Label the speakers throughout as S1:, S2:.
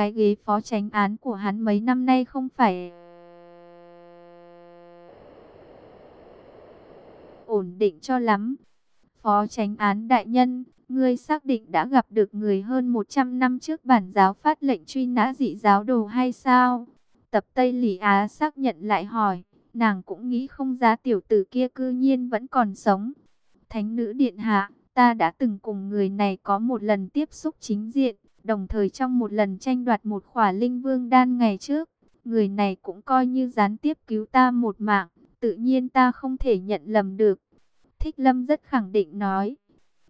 S1: cái ghế phó tránh án của hắn mấy năm nay không phải ổn định cho lắm. Phó tránh án đại nhân, ngươi xác định đã gặp được người hơn 100 năm trước bản giáo phát lệnh truy nã dị giáo đồ hay sao? Tập Tây Lý Á xác nhận lại hỏi, nàng cũng nghĩ không giá tiểu tử kia cư nhiên vẫn còn sống. Thánh nữ điện hạ, ta đã từng cùng người này có một lần tiếp xúc chính diện, đồng thời trong một lần tranh đoạt một khỏa linh vương đan ngày trước. Người này cũng coi như gián tiếp cứu ta một mạng, tự nhiên ta không thể nhận lầm được. Thích Lâm rất khẳng định nói,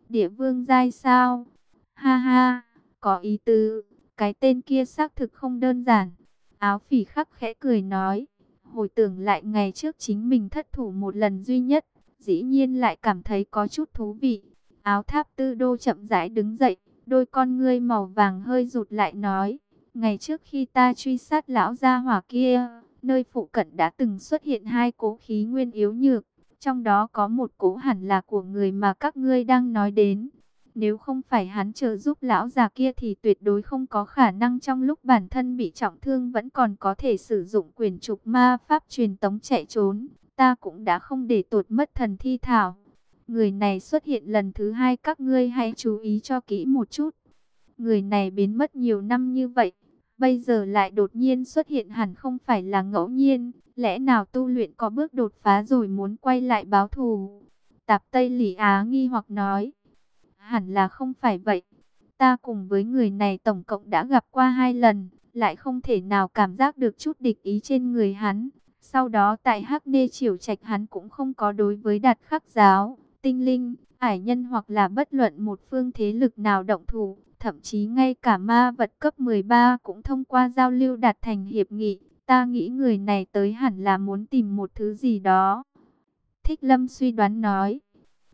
S1: địa vương giai sao? Ha ha, có ý tứ, cái tên kia xác thực không đơn giản. Áo phỉ khắc khẽ cười nói, hồi tưởng lại ngày trước chính mình thất thủ một lần duy nhất, dĩ nhiên lại cảm thấy có chút thú vị. Áo tháp tư đô chậm rãi đứng dậy, đôi con ngươi màu vàng hơi rụt lại nói, ngày trước khi ta truy sát lão gia hỏa kia, nơi phụ cận đã từng xuất hiện hai cố khí nguyên yếu nhược, trong đó có một cố hẳn là của người mà các ngươi đang nói đến. Nếu không phải hắn trợ giúp lão già kia thì tuyệt đối không có khả năng trong lúc bản thân bị trọng thương vẫn còn có thể sử dụng quyền trục ma pháp truyền tống chạy trốn. Ta cũng đã không để tột mất thần thi thảo. Người này xuất hiện lần thứ hai các ngươi hãy chú ý cho kỹ một chút. Người này biến mất nhiều năm như vậy. Bây giờ lại đột nhiên xuất hiện hẳn không phải là ngẫu nhiên. Lẽ nào tu luyện có bước đột phá rồi muốn quay lại báo thù? Tạp Tây Lý Á nghi hoặc nói. Hẳn là không phải vậy. Ta cùng với người này tổng cộng đã gặp qua hai lần. Lại không thể nào cảm giác được chút địch ý trên người hắn. Sau đó tại Hắc Nê Triều Trạch hắn cũng không có đối với đạt khắc giáo, tinh linh, ải nhân hoặc là bất luận một phương thế lực nào động thủ. Thậm chí ngay cả ma vật cấp 13 cũng thông qua giao lưu đạt thành hiệp nghị. Ta nghĩ người này tới hẳn là muốn tìm một thứ gì đó. Thích Lâm suy đoán nói.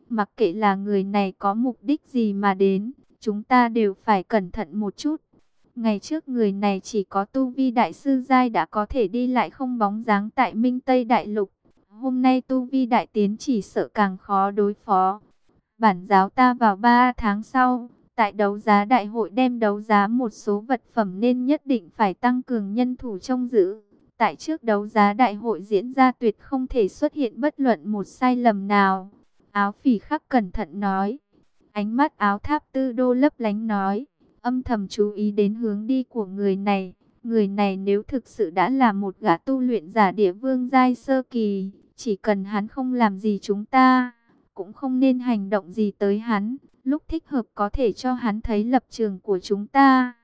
S1: Mặc kệ là người này có mục đích gì mà đến, chúng ta đều phải cẩn thận một chút. Ngày trước người này chỉ có tu vi đại sư giai đã có thể đi lại không bóng dáng tại Minh Tây Đại Lục. Hôm nay tu vi đại tiến chỉ sợ càng khó đối phó. Bản giáo ta vào 3 tháng sau, tại đấu giá đại hội đem đấu giá một số vật phẩm nên nhất định phải tăng cường nhân thủ trông giữ. Tại trước đấu giá đại hội diễn ra tuyệt không thể xuất hiện bất luận một sai lầm nào. Áo phỉ khắc cẩn thận nói. Ánh mắt áo tháp tư đô lấp lánh nói. Âm thầm chú ý đến hướng đi của người này. Người này nếu thực sự đã là một gã tu luyện giả địa vương giai sơ kỳ. Chỉ cần hắn không làm gì chúng ta. Cũng không nên hành động gì tới hắn. Lúc thích hợp có thể cho hắn thấy lập trường của chúng ta.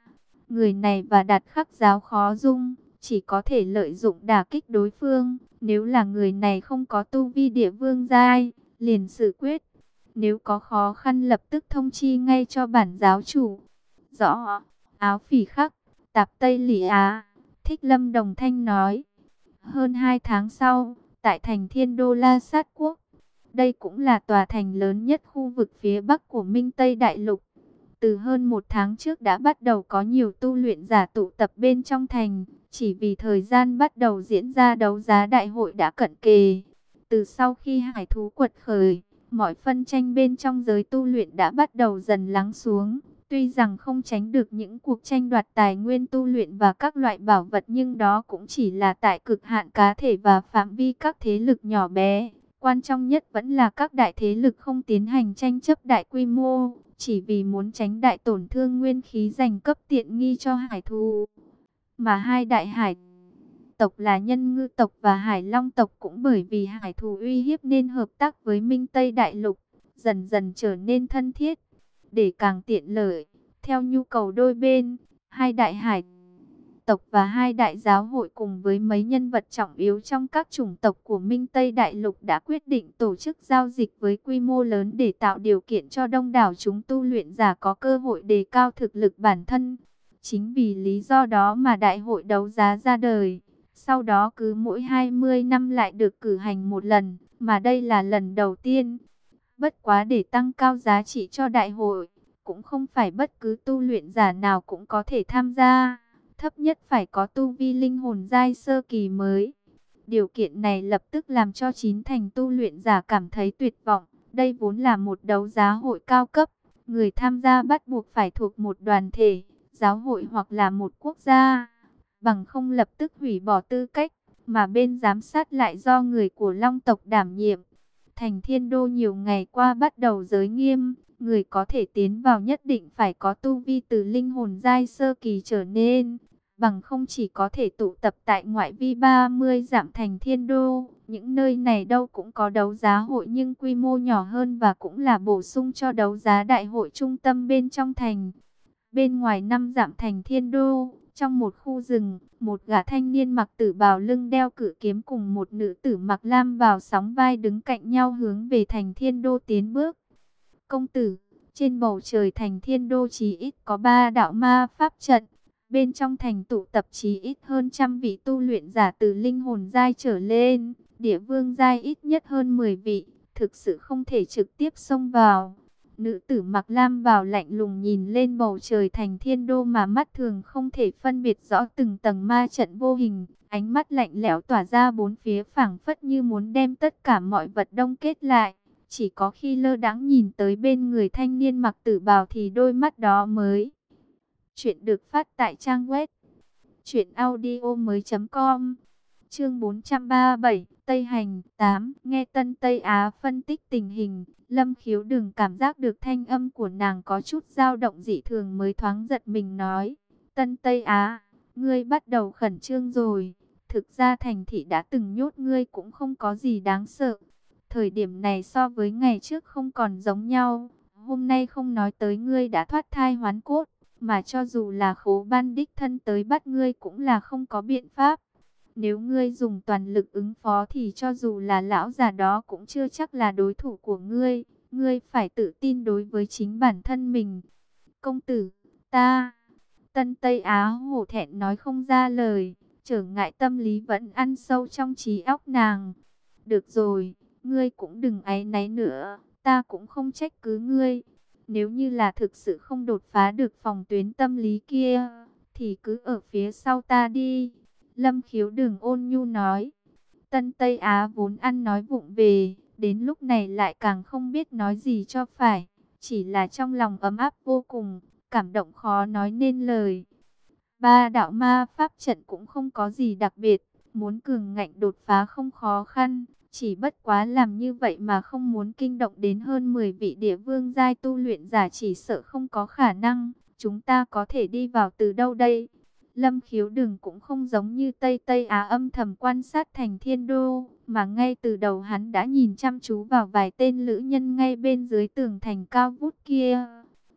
S1: Người này và đạt khắc giáo khó dung chỉ có thể lợi dụng đả kích đối phương. Nếu là người này không có tu vi địa vương giai, liền xử quyết. Nếu có khó khăn lập tức thông chi ngay cho bản giáo chủ. Rõ, áo phỉ khắc, tạp Tây Lỷ Á, thích lâm đồng thanh nói. Hơn hai tháng sau, tại thành thiên đô la sát quốc, đây cũng là tòa thành lớn nhất khu vực phía bắc của Minh Tây Đại Lục. Từ hơn một tháng trước đã bắt đầu có nhiều tu luyện giả tụ tập bên trong thành, chỉ vì thời gian bắt đầu diễn ra đấu giá đại hội đã cận kề. Từ sau khi hải thú quật khởi, mọi phân tranh bên trong giới tu luyện đã bắt đầu dần lắng xuống. Tuy rằng không tránh được những cuộc tranh đoạt tài nguyên tu luyện và các loại bảo vật nhưng đó cũng chỉ là tại cực hạn cá thể và phạm vi các thế lực nhỏ bé. Quan trọng nhất vẫn là các đại thế lực không tiến hành tranh chấp đại quy mô, chỉ vì muốn tránh đại tổn thương nguyên khí dành cấp tiện nghi cho hải thú. Mà hai đại hải tộc là nhân ngư tộc và hải long tộc cũng bởi vì hải thú uy hiếp nên hợp tác với Minh Tây Đại Lục, dần dần trở nên thân thiết. Để càng tiện lợi, theo nhu cầu đôi bên, hai đại hải tộc và hai đại giáo hội cùng với mấy nhân vật trọng yếu trong các chủng tộc của Minh Tây Đại Lục đã quyết định tổ chức giao dịch với quy mô lớn để tạo điều kiện cho đông đảo chúng tu luyện giả có cơ hội đề cao thực lực bản thân. Chính vì lý do đó mà đại hội đấu giá ra đời. Sau đó cứ mỗi 20 năm lại được cử hành một lần, mà đây là lần đầu tiên. Bất quá để tăng cao giá trị cho đại hội, cũng không phải bất cứ tu luyện giả nào cũng có thể tham gia. Thấp nhất phải có tu vi linh hồn giai sơ kỳ mới. Điều kiện này lập tức làm cho chín thành tu luyện giả cảm thấy tuyệt vọng. Đây vốn là một đấu giá hội cao cấp. Người tham gia bắt buộc phải thuộc một đoàn thể, giáo hội hoặc là một quốc gia, bằng không lập tức hủy bỏ tư cách, mà bên giám sát lại do người của Long tộc đảm nhiệm. Thành Thiên Đô nhiều ngày qua bắt đầu giới nghiêm, người có thể tiến vào nhất định phải có tu vi từ linh hồn giai sơ kỳ trở nên, bằng không chỉ có thể tụ tập tại ngoại vi 30 giảm thành Thiên Đô. Những nơi này đâu cũng có đấu giá hội nhưng quy mô nhỏ hơn và cũng là bổ sung cho đấu giá đại hội trung tâm bên trong thành. Bên ngoài năm giảm thành Thiên Đô, trong một khu rừng, một gã thanh niên mặc tử bào lưng đeo cử kiếm cùng một nữ tử mặc lam vào sóng vai đứng cạnh nhau hướng về thành thiên đô tiến bước. Công tử, trên bầu trời thành thiên đô chỉ ít có ba đạo ma pháp trận. Bên trong thành tụ tập chí ít hơn trăm vị tu luyện giả từ linh hồn giai trở lên, địa vương giai ít nhất hơn 10 vị, thực sự không thể trực tiếp xông vào. Nữ tử mặc lam vào lạnh lùng nhìn lên bầu trời thành thiên đô mà mắt thường không thể phân biệt rõ từng tầng ma trận vô hình. Ánh mắt lạnh lẽo tỏa ra bốn phía phảng phất như muốn đem tất cả mọi vật đông kết lại. Chỉ có khi lơ đãng nhìn tới bên người thanh niên mặc tử bào thì đôi mắt đó mới. Chuyện được phát tại trang web. Chuyện audio mới.com Chương 437, Tây Hành 8, nghe Tân Tây Á phân tích tình hình, Lâm Khiếu đừng cảm giác được thanh âm của nàng có chút dao động dị thường mới thoáng giật mình nói. Tân Tây Á, ngươi bắt đầu khẩn trương rồi, thực ra thành thị đã từng nhốt ngươi cũng không có gì đáng sợ. Thời điểm này so với ngày trước không còn giống nhau, hôm nay không nói tới ngươi đã thoát thai hoán cốt, mà cho dù là khố ban đích thân tới bắt ngươi cũng là không có biện pháp. Nếu ngươi dùng toàn lực ứng phó thì cho dù là lão già đó cũng chưa chắc là đối thủ của ngươi. Ngươi phải tự tin đối với chính bản thân mình. Công tử, ta... Tân Tây Á hổ thẹn nói không ra lời. Trở ngại tâm lý vẫn ăn sâu trong trí óc nàng. Được rồi, ngươi cũng đừng áy náy nữa. Ta cũng không trách cứ ngươi. Nếu như là thực sự không đột phá được phòng tuyến tâm lý kia, thì cứ ở phía sau ta đi. Lâm khiếu đường ôn nhu nói. Tân Tây Á vốn ăn nói vụng về, đến lúc này lại càng không biết nói gì cho phải. Chỉ là trong lòng ấm áp vô cùng, cảm động khó nói nên lời. Ba đạo ma pháp trận cũng không có gì đặc biệt, muốn cường ngạnh đột phá không khó khăn. Chỉ bất quá làm như vậy mà không muốn kinh động đến hơn 10 vị địa vương giai tu luyện giả chỉ sợ không có khả năng. Chúng ta có thể đi vào từ đâu đây? Lâm khiếu đừng cũng không giống như Tây Tây Á âm thầm quan sát thành thiên đô, mà ngay từ đầu hắn đã nhìn chăm chú vào vài tên lữ nhân ngay bên dưới tường thành cao vút kia.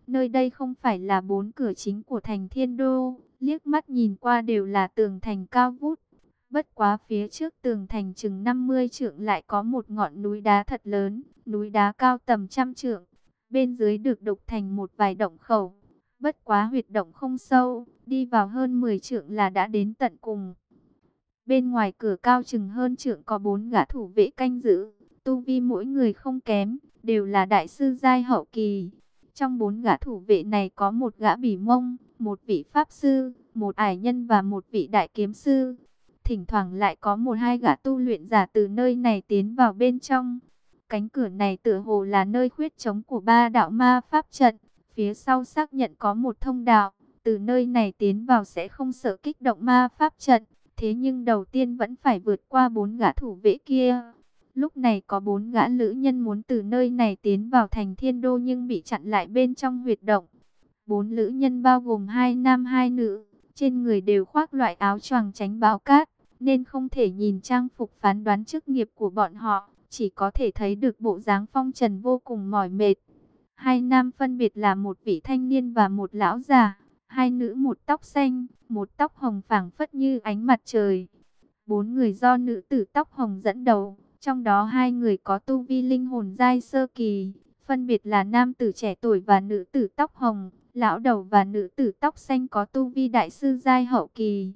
S1: Nơi đây không phải là bốn cửa chính của thành thiên đô, liếc mắt nhìn qua đều là tường thành cao vút. Bất quá phía trước tường thành chừng 50 trượng lại có một ngọn núi đá thật lớn, núi đá cao tầm trăm trượng. Bên dưới được đục thành một vài động khẩu, Bất quá huyệt động không sâu, đi vào hơn 10 trượng là đã đến tận cùng. Bên ngoài cửa cao chừng hơn trượng có bốn gã thủ vệ canh giữ, tu vi mỗi người không kém, đều là đại sư giai hậu kỳ. Trong bốn gã thủ vệ này có một gã bỉ mông, một vị pháp sư, một ải nhân và một vị đại kiếm sư. Thỉnh thoảng lại có một hai gã tu luyện giả từ nơi này tiến vào bên trong. Cánh cửa này tựa hồ là nơi khuyết chống của ba đạo ma pháp trận. Phía sau xác nhận có một thông đạo, từ nơi này tiến vào sẽ không sợ kích động ma pháp trận. Thế nhưng đầu tiên vẫn phải vượt qua bốn gã thủ vệ kia. Lúc này có bốn gã lữ nhân muốn từ nơi này tiến vào thành thiên đô nhưng bị chặn lại bên trong huyệt động. Bốn lữ nhân bao gồm hai nam hai nữ, trên người đều khoác loại áo choàng tránh bão cát, nên không thể nhìn trang phục phán đoán chức nghiệp của bọn họ, chỉ có thể thấy được bộ dáng phong trần vô cùng mỏi mệt. Hai nam phân biệt là một vị thanh niên và một lão già, hai nữ một tóc xanh, một tóc hồng phảng phất như ánh mặt trời. Bốn người do nữ tử tóc hồng dẫn đầu, trong đó hai người có tu vi linh hồn giai sơ kỳ, phân biệt là nam tử trẻ tuổi và nữ tử tóc hồng, lão đầu và nữ tử tóc xanh có tu vi đại sư giai hậu kỳ.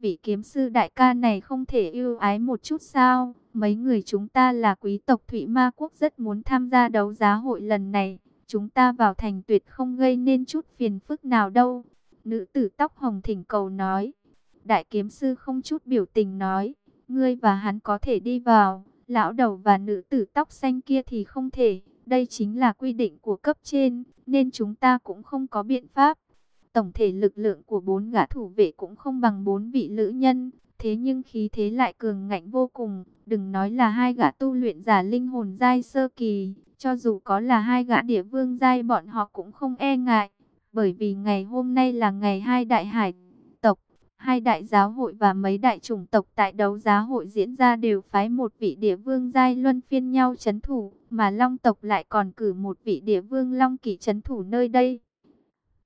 S1: Vị kiếm sư đại ca này không thể yêu ái một chút sao? Mấy người chúng ta là quý tộc Thụy Ma Quốc rất muốn tham gia đấu giá hội lần này. Chúng ta vào thành tuyệt không gây nên chút phiền phức nào đâu. Nữ tử tóc hồng thỉnh cầu nói. Đại kiếm sư không chút biểu tình nói. Ngươi và hắn có thể đi vào. Lão đầu và nữ tử tóc xanh kia thì không thể. Đây chính là quy định của cấp trên. Nên chúng ta cũng không có biện pháp. Tổng thể lực lượng của bốn gã thủ vệ cũng không bằng bốn vị lữ nhân, thế nhưng khí thế lại cường ngạnh vô cùng. Đừng nói là hai gã tu luyện giả linh hồn giai sơ kỳ, cho dù có là hai gã địa vương giai bọn họ cũng không e ngại. Bởi vì ngày hôm nay là ngày hai đại hải tộc, hai đại giáo hội và mấy đại chủng tộc tại đấu giá hội diễn ra đều phái một vị địa vương giai luân phiên nhau chấn thủ, mà long tộc lại còn cử một vị địa vương long kỳ chấn thủ nơi đây.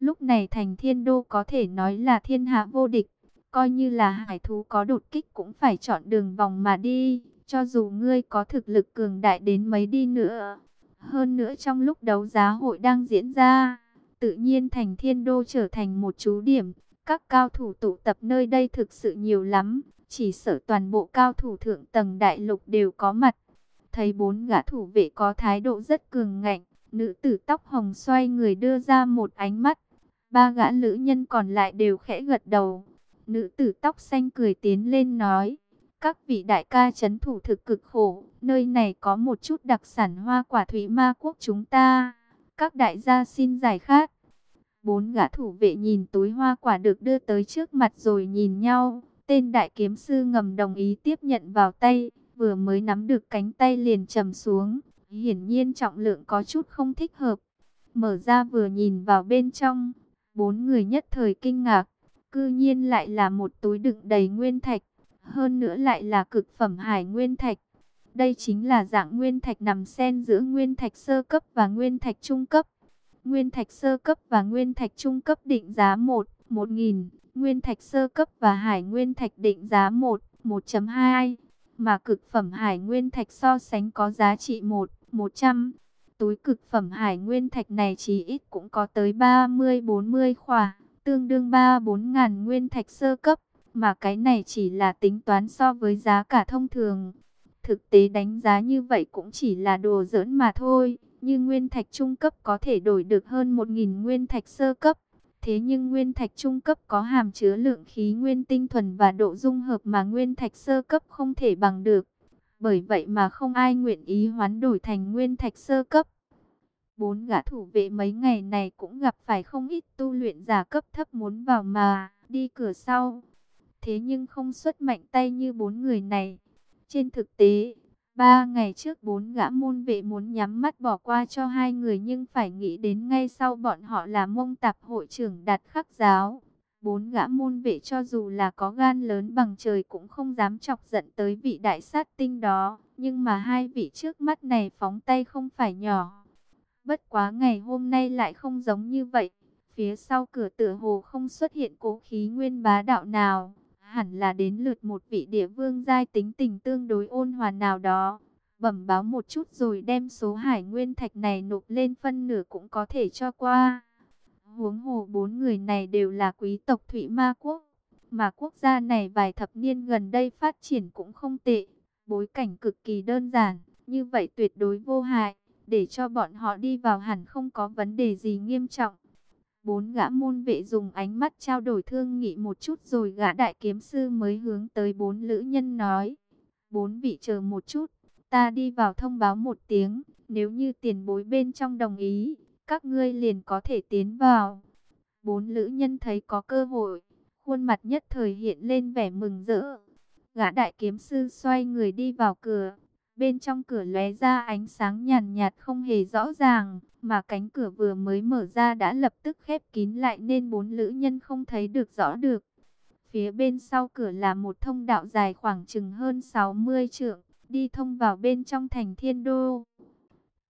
S1: Lúc này thành thiên đô có thể nói là thiên hạ vô địch, coi như là hải thú có đột kích cũng phải chọn đường vòng mà đi, cho dù ngươi có thực lực cường đại đến mấy đi nữa. Hơn nữa trong lúc đấu giá hội đang diễn ra, tự nhiên thành thiên đô trở thành một chú điểm, các cao thủ tụ tập nơi đây thực sự nhiều lắm, chỉ sợ toàn bộ cao thủ thượng tầng đại lục đều có mặt. Thấy bốn gã thủ vệ có thái độ rất cường ngạnh, nữ tử tóc hồng xoay người đưa ra một ánh mắt, Ba gã nữ nhân còn lại đều khẽ gật đầu. Nữ tử tóc xanh cười tiến lên nói. Các vị đại ca chấn thủ thực cực khổ. Nơi này có một chút đặc sản hoa quả thủy ma quốc chúng ta. Các đại gia xin giải khát. Bốn gã thủ vệ nhìn túi hoa quả được đưa tới trước mặt rồi nhìn nhau. Tên đại kiếm sư ngầm đồng ý tiếp nhận vào tay. Vừa mới nắm được cánh tay liền trầm xuống. Hiển nhiên trọng lượng có chút không thích hợp. Mở ra vừa nhìn vào bên trong Bốn người nhất thời kinh ngạc, cư nhiên lại là một túi đựng đầy nguyên thạch, hơn nữa lại là cực phẩm hải nguyên thạch. Đây chính là dạng nguyên thạch nằm xen giữa nguyên thạch sơ cấp và nguyên thạch trung cấp. Nguyên thạch sơ cấp và nguyên thạch trung cấp định giá 1, 1.000 nguyên thạch sơ cấp và hải nguyên thạch định giá 1, 1.2, mà cực phẩm hải nguyên thạch so sánh có giá trị 1, 100. Túi cực phẩm hải nguyên thạch này chỉ ít cũng có tới 30-40 khỏa, tương đương 3-4 ngàn nguyên thạch sơ cấp, mà cái này chỉ là tính toán so với giá cả thông thường. Thực tế đánh giá như vậy cũng chỉ là đồ giỡn mà thôi, như nguyên thạch trung cấp có thể đổi được hơn 1.000 nguyên thạch sơ cấp. Thế nhưng nguyên thạch trung cấp có hàm chứa lượng khí nguyên tinh thuần và độ dung hợp mà nguyên thạch sơ cấp không thể bằng được. Bởi vậy mà không ai nguyện ý hoán đổi thành nguyên thạch sơ cấp. Bốn gã thủ vệ mấy ngày này cũng gặp phải không ít tu luyện giả cấp thấp muốn vào mà, đi cửa sau. Thế nhưng không xuất mạnh tay như bốn người này. Trên thực tế, ba ngày trước bốn gã môn vệ muốn nhắm mắt bỏ qua cho hai người nhưng phải nghĩ đến ngay sau bọn họ là mông tạp hội trưởng đạt khắc giáo. Bốn gã môn vệ cho dù là có gan lớn bằng trời cũng không dám chọc giận tới vị đại sát tinh đó. Nhưng mà hai vị trước mắt này phóng tay không phải nhỏ. Bất quá ngày hôm nay lại không giống như vậy. Phía sau cửa tử hồ không xuất hiện cố khí nguyên bá đạo nào. Hẳn là đến lượt một vị địa vương giai tính tình tương đối ôn hòa nào đó. Bẩm báo một chút rồi đem số hải nguyên thạch này nộp lên phân nửa cũng có thể cho qua. Huống hồ bốn người này đều là quý tộc Thụy Ma Quốc. Mà quốc gia này vài thập niên gần đây phát triển cũng không tệ. Bối cảnh cực kỳ đơn giản, như vậy tuyệt đối vô hại để cho bọn họ đi vào hẳn không có vấn đề gì nghiêm trọng. Bốn gã môn vệ dùng ánh mắt trao đổi thương nghị một chút rồi gã đại kiếm sư mới hướng tới bốn lữ nhân nói. Bốn vị chờ một chút, ta đi vào thông báo một tiếng, nếu như tiền bối bên trong đồng ý, các ngươi liền có thể tiến vào. Bốn lữ nhân thấy có cơ hội, khuôn mặt nhất thời hiện lên vẻ mừng rỡ. Gã đại kiếm sư xoay người đi vào cửa, Bên trong cửa lóe ra ánh sáng nhàn nhạt không hề rõ ràng, mà cánh cửa vừa mới mở ra đã lập tức khép kín lại nên bốn lữ nhân không thấy được rõ được. Phía bên sau cửa là một thông đạo dài khoảng chừng hơn 60 trượng, đi thông vào bên trong thành thiên đô.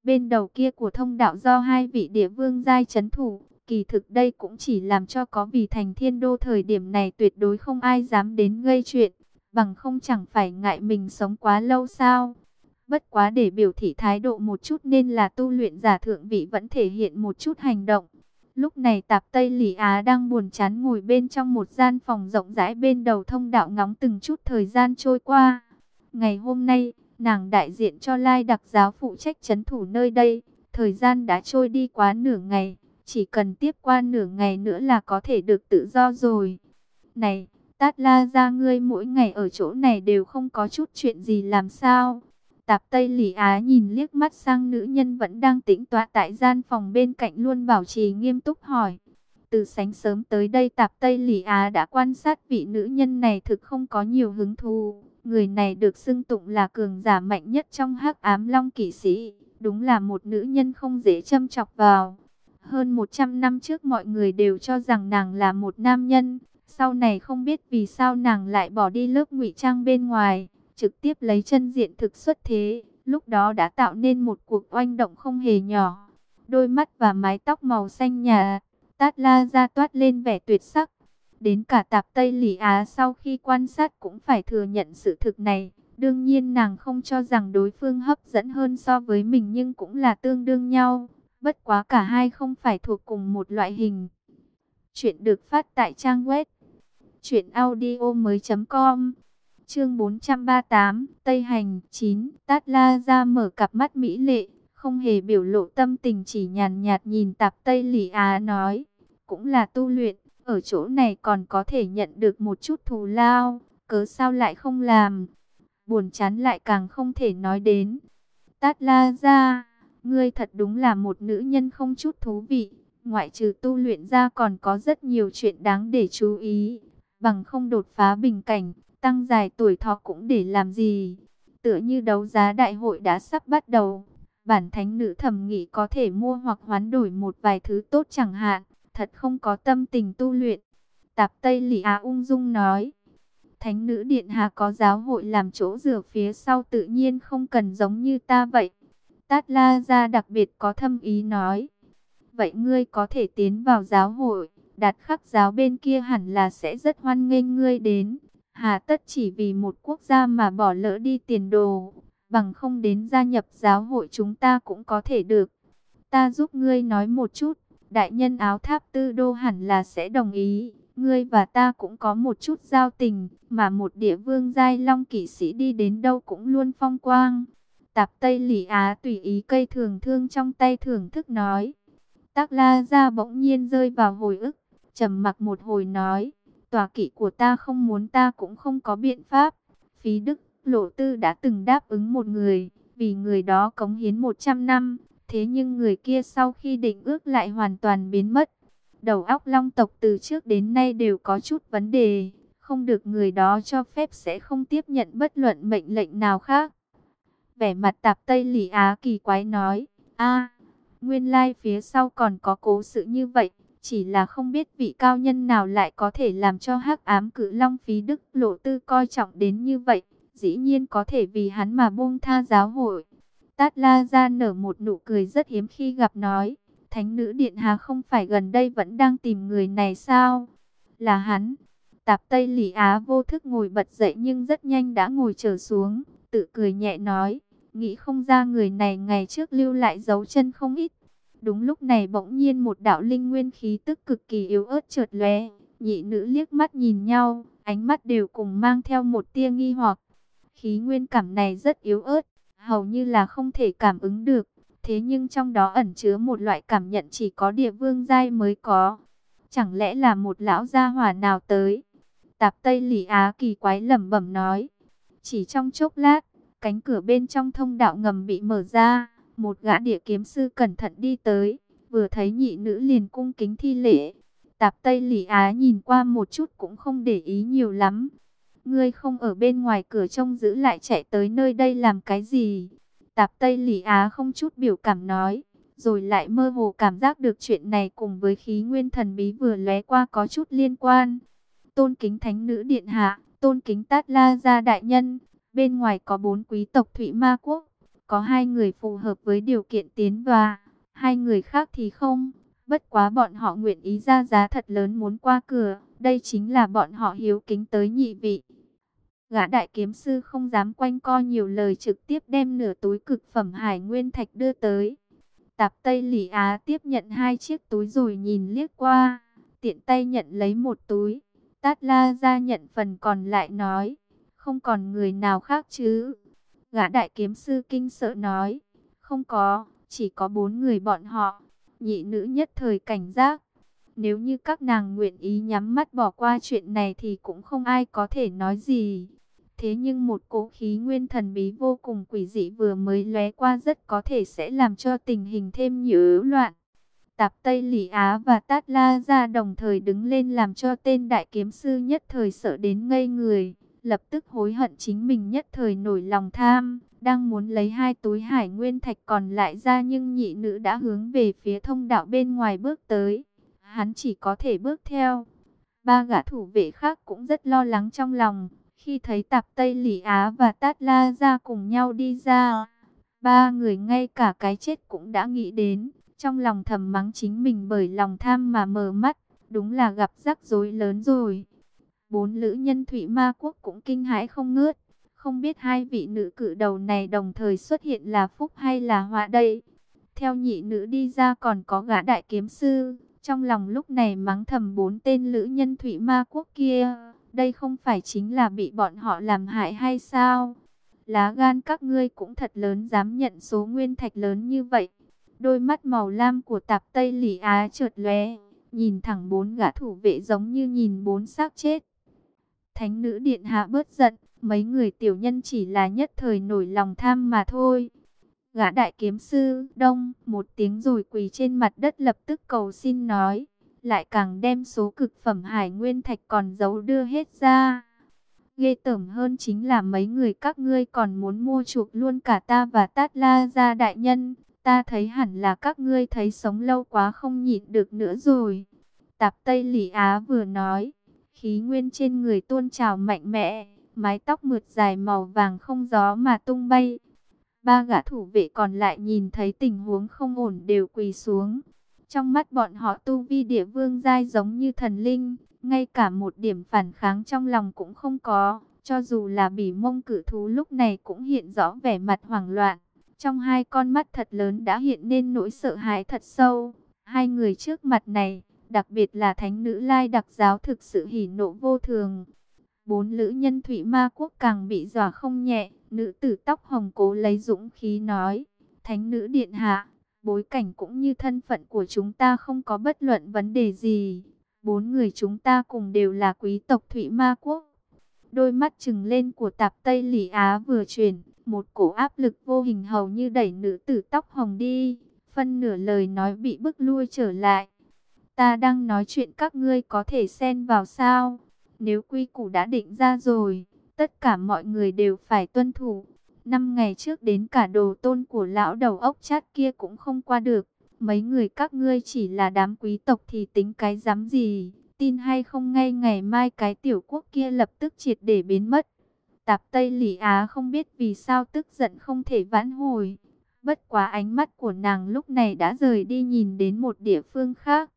S1: Bên đầu kia của thông đạo do hai vị địa vương giai chấn thủ, kỳ thực đây cũng chỉ làm cho có vì thành thiên đô thời điểm này tuyệt đối không ai dám đến gây chuyện, bằng không chẳng phải ngại mình sống quá lâu sao. Bất quá để biểu thị thái độ một chút nên là tu luyện giả thượng vị vẫn thể hiện một chút hành động. Lúc này tạp Tây Lý Á đang buồn chán ngồi bên trong một gian phòng rộng rãi bên đầu thông đạo ngóng từng chút thời gian trôi qua. Ngày hôm nay, nàng đại diện cho Lai đặc giáo phụ trách chấn thủ nơi đây. Thời gian đã trôi đi quá nửa ngày, chỉ cần tiếp qua nửa ngày nữa là có thể được tự do rồi. Này, Tát La ra ngươi mỗi ngày ở chỗ này đều không có chút chuyện gì làm sao? Tạp Tây Lý Á nhìn liếc mắt sang nữ nhân vẫn đang tĩnh tọa tại gian phòng bên cạnh luôn bảo trì nghiêm túc hỏi. Từ sáng sớm tới đây Tạp Tây Lý Á đã quan sát vị nữ nhân này thực không có nhiều hứng thú. Người này được xưng tụng là cường giả mạnh nhất trong hắc ám long kỵ sĩ. Đúng là một nữ nhân không dễ châm chọc vào. Hơn 100 năm trước mọi người đều cho rằng nàng là một nam nhân. Sau này không biết vì sao nàng lại bỏ đi lớp ngụy trang bên ngoài. Trực tiếp lấy chân diện thực xuất thế. Lúc đó đã tạo nên một cuộc oanh động không hề nhỏ. Đôi mắt và mái tóc màu xanh nhà. Tát la ra toát lên vẻ tuyệt sắc. Đến cả tạp Tây Lỷ Á sau khi quan sát cũng phải thừa nhận sự thực này. Đương nhiên nàng không cho rằng đối phương hấp dẫn hơn so với mình nhưng cũng là tương đương nhau. Bất quá cả hai không phải thuộc cùng một loại hình. Chuyện được phát tại trang web truyệnaudiomoi.com. Chương 438, Tây hành 9, Tát La ra mở cặp mắt mỹ lệ, không hề biểu lộ tâm tình chỉ nhàn nhạt nhìn Tạp Tây Lỷ Á nói, cũng là tu luyện, ở chỗ này còn có thể nhận được một chút thù lao, cớ sao lại không làm? Buồn chán lại càng không thể nói đến. Tát La ra, ngươi thật đúng là một nữ nhân không chút thú vị, ngoại trừ tu luyện ra còn có rất nhiều chuyện đáng để chú ý, bằng không đột phá bình cảnh, tăng dài tuổi thọ cũng để làm gì? Tựa như đấu giá đại hội đã sắp bắt đầu, bản thánh nữ thẩm nghĩ có thể mua hoặc hoán đổi một vài thứ tốt chẳng hạn, thật không có tâm tình tu luyện. Tạp Tây Lì Á ung dung nói, thánh nữ điện hạ có giáo hội làm chỗ dựa phía sau tự nhiên không cần giống như ta vậy. Tát La Gia đặc biệt có thâm ý nói, vậy ngươi có thể tiến vào giáo hội, đạt khắc giáo bên kia hẳn là sẽ rất hoan nghênh ngươi đến. Hà tất chỉ vì một quốc gia mà bỏ lỡ đi tiền đồ, bằng không đến gia nhập giáo hội chúng ta cũng có thể được. Ta giúp ngươi nói một chút, đại nhân áo tháp tư đô hẳn là sẽ đồng ý. Ngươi và ta cũng có một chút giao tình, mà một địa vương giai long kỵ sĩ đi đến đâu cũng luôn phong quang. Tạp Tây Lỷ Á tùy ý cây thường thương trong tay thưởng thức nói. Tác la ra bỗng nhiên rơi vào hồi ức, trầm mặc một hồi nói tòa kỵ của ta không muốn ta cũng không có biện pháp. Phí Đức, Lộ Tư đã từng đáp ứng một người, vì người đó cống hiến 100 năm, thế nhưng người kia sau khi định ước lại hoàn toàn biến mất. Đầu óc long tộc từ trước đến nay đều có chút vấn đề, không được người đó cho phép sẽ không tiếp nhận bất luận mệnh lệnh nào khác. Vẻ mặt tạp Tây Lỷ Á kỳ quái nói, a nguyên lai phía sau còn có cố sự như vậy. Chỉ là không biết vị cao nhân nào lại có thể làm cho hắc ám cử long phí đức lộ tư coi trọng đến như vậy. Dĩ nhiên có thể vì hắn mà buông tha giáo hội. Tát La ra nở một nụ cười rất hiếm khi gặp nói. Thánh nữ Điện Hà không phải gần đây vẫn đang tìm người này sao? Là hắn. Tạp Tây Lỷ Á vô thức ngồi bật dậy nhưng rất nhanh đã ngồi trở xuống. Tự cười nhẹ nói. Nghĩ không ra người này ngày trước lưu lại dấu chân không ít. Đúng lúc này bỗng nhiên một đạo linh nguyên khí tức cực kỳ yếu ớt chợt lóe, nhị nữ liếc mắt nhìn nhau, ánh mắt đều cùng mang theo một tia nghi hoặc. Khí nguyên cảm này rất yếu ớt, hầu như là không thể cảm ứng được, thế nhưng trong đó ẩn chứa một loại cảm nhận chỉ có địa vương giai mới có. Chẳng lẽ là một lão gia hỏa nào tới? Tạp Tây Lý Á kỳ quái lẩm bẩm nói. Chỉ trong chốc lát, cánh cửa bên trong thông đạo ngầm bị mở ra một gã địa kiếm sư cẩn thận đi tới, vừa thấy nhị nữ liền cung kính thi lễ. Tạp Tây Lý Á nhìn qua một chút cũng không để ý nhiều lắm. Ngươi không ở bên ngoài cửa trông giữ lại chạy tới nơi đây làm cái gì? Tạp Tây Lý Á không chút biểu cảm nói, rồi lại mơ hồ cảm giác được chuyện này cùng với khí nguyên thần bí vừa lóe qua có chút liên quan. Tôn kính thánh nữ điện hạ, tôn kính tát la gia đại nhân, bên ngoài có bốn quý tộc Thụy Ma Quốc, có hai người phù hợp với điều kiện tiến và hai người khác thì không. Bất quá bọn họ nguyện ý ra giá thật lớn muốn qua cửa, đây chính là bọn họ hiếu kính tới nhị vị. Gã đại kiếm sư không dám quanh co nhiều lời trực tiếp đem nửa túi cực phẩm hải nguyên thạch đưa tới. Tạp Tây Lỷ Á tiếp nhận hai chiếc túi rồi nhìn liếc qua, tiện tay nhận lấy một túi. Tát La ra nhận phần còn lại nói, không còn người nào khác chứ. Gã đại kiếm sư kinh sợ nói, không có, chỉ có bốn người bọn họ. Nhị nữ nhất thời cảnh giác. Nếu như các nàng nguyện ý nhắm mắt bỏ qua chuyện này thì cũng không ai có thể nói gì. Thế nhưng một cỗ khí nguyên thần bí vô cùng quỷ dị vừa mới lóe qua rất có thể sẽ làm cho tình hình thêm nhớ loạn. Tạp Tây Lỷ Á và Tát La ra đồng thời đứng lên làm cho tên đại kiếm sư nhất thời sợ đến ngây người. Lập tức hối hận chính mình nhất thời nổi lòng tham, đang muốn lấy hai túi hải nguyên thạch còn lại ra nhưng nhị nữ đã hướng về phía thông đạo bên ngoài bước tới. Hắn chỉ có thể bước theo. Ba gã thủ vệ khác cũng rất lo lắng trong lòng, khi thấy Tạp Tây Lỷ Á và Tát La ra cùng nhau đi ra. Ba người ngay cả cái chết cũng đã nghĩ đến, trong lòng thầm mắng chính mình bởi lòng tham mà mờ mắt, đúng là gặp rắc rối lớn rồi. Bốn nữ nhân Thủy Ma Quốc cũng kinh hãi không ngớt, không biết hai vị nữ cử đầu này đồng thời xuất hiện là phúc hay là họa đây. Theo nhị nữ đi ra còn có gã đại kiếm sư, trong lòng lúc này mắng thầm bốn tên nữ nhân Thủy Ma Quốc kia, đây không phải chính là bị bọn họ làm hại hay sao? Lá gan các ngươi cũng thật lớn dám nhận số nguyên thạch lớn như vậy. Đôi mắt màu lam của tạp Tây Lỷ Á chợt lóe, nhìn thẳng bốn gã thủ vệ giống như nhìn bốn xác chết. Thánh nữ điện hạ bớt giận, mấy người tiểu nhân chỉ là nhất thời nổi lòng tham mà thôi. Gã đại kiếm sư đông một tiếng rồi quỳ trên mặt đất lập tức cầu xin nói, lại càng đem số cực phẩm hải nguyên thạch còn giấu đưa hết ra. Ghê tởm hơn chính là mấy người các ngươi còn muốn mua chuộc luôn cả ta và Tát La ra đại nhân. Ta thấy hẳn là các ngươi thấy sống lâu quá không nhịn được nữa rồi. Tạp Tây Lỷ Á vừa nói, khí nguyên trên người tuôn trào mạnh mẽ, mái tóc mượt dài màu vàng không gió mà tung bay. Ba gã thủ vệ còn lại nhìn thấy tình huống không ổn đều quỳ xuống. Trong mắt bọn họ tu vi địa vương giai giống như thần linh, ngay cả một điểm phản kháng trong lòng cũng không có, cho dù là bỉ mông cử thú lúc này cũng hiện rõ vẻ mặt hoảng loạn. Trong hai con mắt thật lớn đã hiện nên nỗi sợ hãi thật sâu. Hai người trước mặt này, đặc biệt là thánh nữ lai đặc giáo thực sự hỉ nộ vô thường. Bốn nữ nhân thủy ma quốc càng bị dọa không nhẹ, nữ tử tóc hồng cố lấy dũng khí nói, thánh nữ điện hạ, bối cảnh cũng như thân phận của chúng ta không có bất luận vấn đề gì. Bốn người chúng ta cùng đều là quý tộc thủy ma quốc. Đôi mắt trừng lên của tạp Tây Lỷ Á vừa chuyển, một cổ áp lực vô hình hầu như đẩy nữ tử tóc hồng đi, phân nửa lời nói bị bức lui trở lại. Ta đang nói chuyện các ngươi có thể xen vào sao? Nếu quy củ đã định ra rồi, tất cả mọi người đều phải tuân thủ. Năm ngày trước đến cả đồ tôn của lão đầu ốc chát kia cũng không qua được. Mấy người các ngươi chỉ là đám quý tộc thì tính cái dám gì? Tin hay không ngay ngày mai cái tiểu quốc kia lập tức triệt để biến mất. Tạp Tây Lỷ Á không biết vì sao tức giận không thể vãn hồi. Bất quá ánh mắt của nàng lúc này đã rời đi nhìn đến một địa phương khác.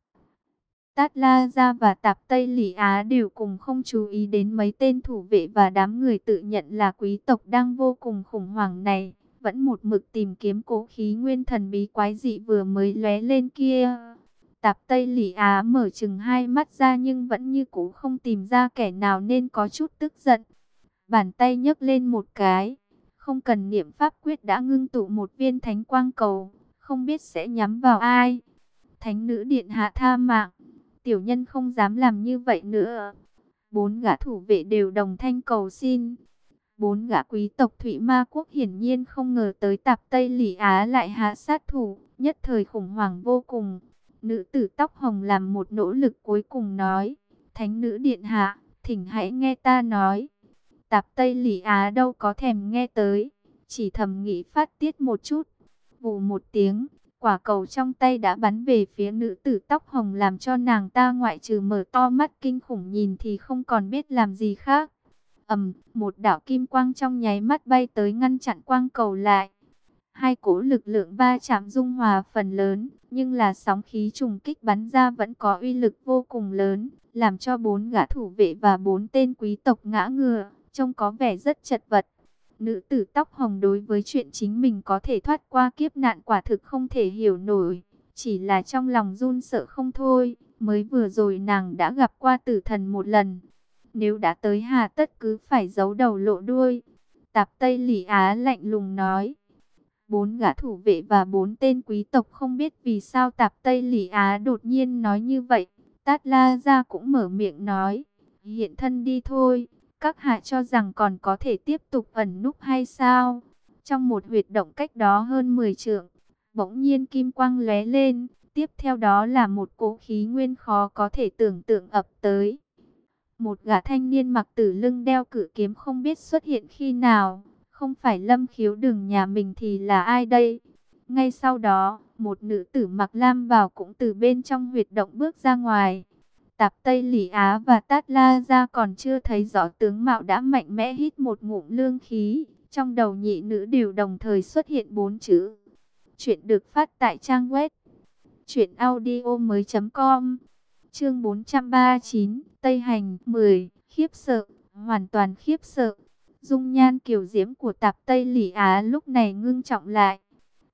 S1: Tát La Gia và Tạp Tây Lỷ Á đều cùng không chú ý đến mấy tên thủ vệ và đám người tự nhận là quý tộc đang vô cùng khủng hoảng này. Vẫn một mực tìm kiếm cố khí nguyên thần bí quái dị vừa mới lóe lên kia. Tạp Tây Lỷ Á mở chừng hai mắt ra nhưng vẫn như cũ không tìm ra kẻ nào nên có chút tức giận. Bàn tay nhấc lên một cái. Không cần niệm pháp quyết đã ngưng tụ một viên thánh quang cầu. Không biết sẽ nhắm vào ai. Thánh nữ điện hạ tha mạng. Tiểu nhân không dám làm như vậy nữa. Bốn gã thủ vệ đều đồng thanh cầu xin. Bốn gã quý tộc Thụy Ma Quốc hiển nhiên không ngờ tới tạp Tây Lỷ Á lại hạ sát thủ. Nhất thời khủng hoảng vô cùng. Nữ tử tóc hồng làm một nỗ lực cuối cùng nói. Thánh nữ điện hạ, thỉnh hãy nghe ta nói. Tạp Tây Lỷ Á đâu có thèm nghe tới, chỉ thầm nghĩ phát tiết một chút. Vù một tiếng, quả cầu trong tay đã bắn về phía nữ tử tóc hồng làm cho nàng ta ngoại trừ mở to mắt kinh khủng nhìn thì không còn biết làm gì khác. ầm, một đạo kim quang trong nháy mắt bay tới ngăn chặn quang cầu lại. Hai cỗ lực lượng va chạm dung hòa phần lớn, nhưng là sóng khí trùng kích bắn ra vẫn có uy lực vô cùng lớn, làm cho bốn gã thủ vệ và bốn tên quý tộc ngã ngựa trông có vẻ rất chật vật. Nữ tử tóc hồng đối với chuyện chính mình có thể thoát qua kiếp nạn quả thực không thể hiểu nổi. Chỉ là trong lòng run sợ không thôi, mới vừa rồi nàng đã gặp qua tử thần một lần. Nếu đã tới hà tất cứ phải giấu đầu lộ đuôi. Tạp Tây Lỷ Á lạnh lùng nói. Bốn gã thủ vệ và bốn tên quý tộc không biết vì sao Tạp Tây Lỷ Á đột nhiên nói như vậy. Tát La Gia cũng mở miệng nói. Hiện thân đi thôi. Các hạ cho rằng còn có thể tiếp tục ẩn núp hay sao? Trong một huyệt động cách đó hơn 10 trượng, bỗng nhiên kim quang lóe lên, Tiếp theo đó là một cỗ khí nguyên khó có thể tưởng tượng ập tới. Một gã thanh niên mặc tử lưng đeo cử kiếm không biết xuất hiện khi nào. Không phải lâm khiếu đường nhà mình thì là ai đây? Ngay sau đó, một nữ tử mặc lam vào cũng từ bên trong huyệt động bước ra ngoài. Tạp Tây Lỷ Á và Tát La ra còn chưa thấy rõ tướng mạo đã mạnh mẽ hít một ngụm lương khí. Trong đầu nhị nữ đều đồng thời xuất hiện bốn chữ. Chuyện được phát tại trang web truyệnaudiomoi.com. Chương 439, Tây Hành 10, khiếp sợ, hoàn toàn khiếp sợ. Dung nhan kiều diễm của Tạp Tây Lỷ Á lúc này ngưng trọng lại.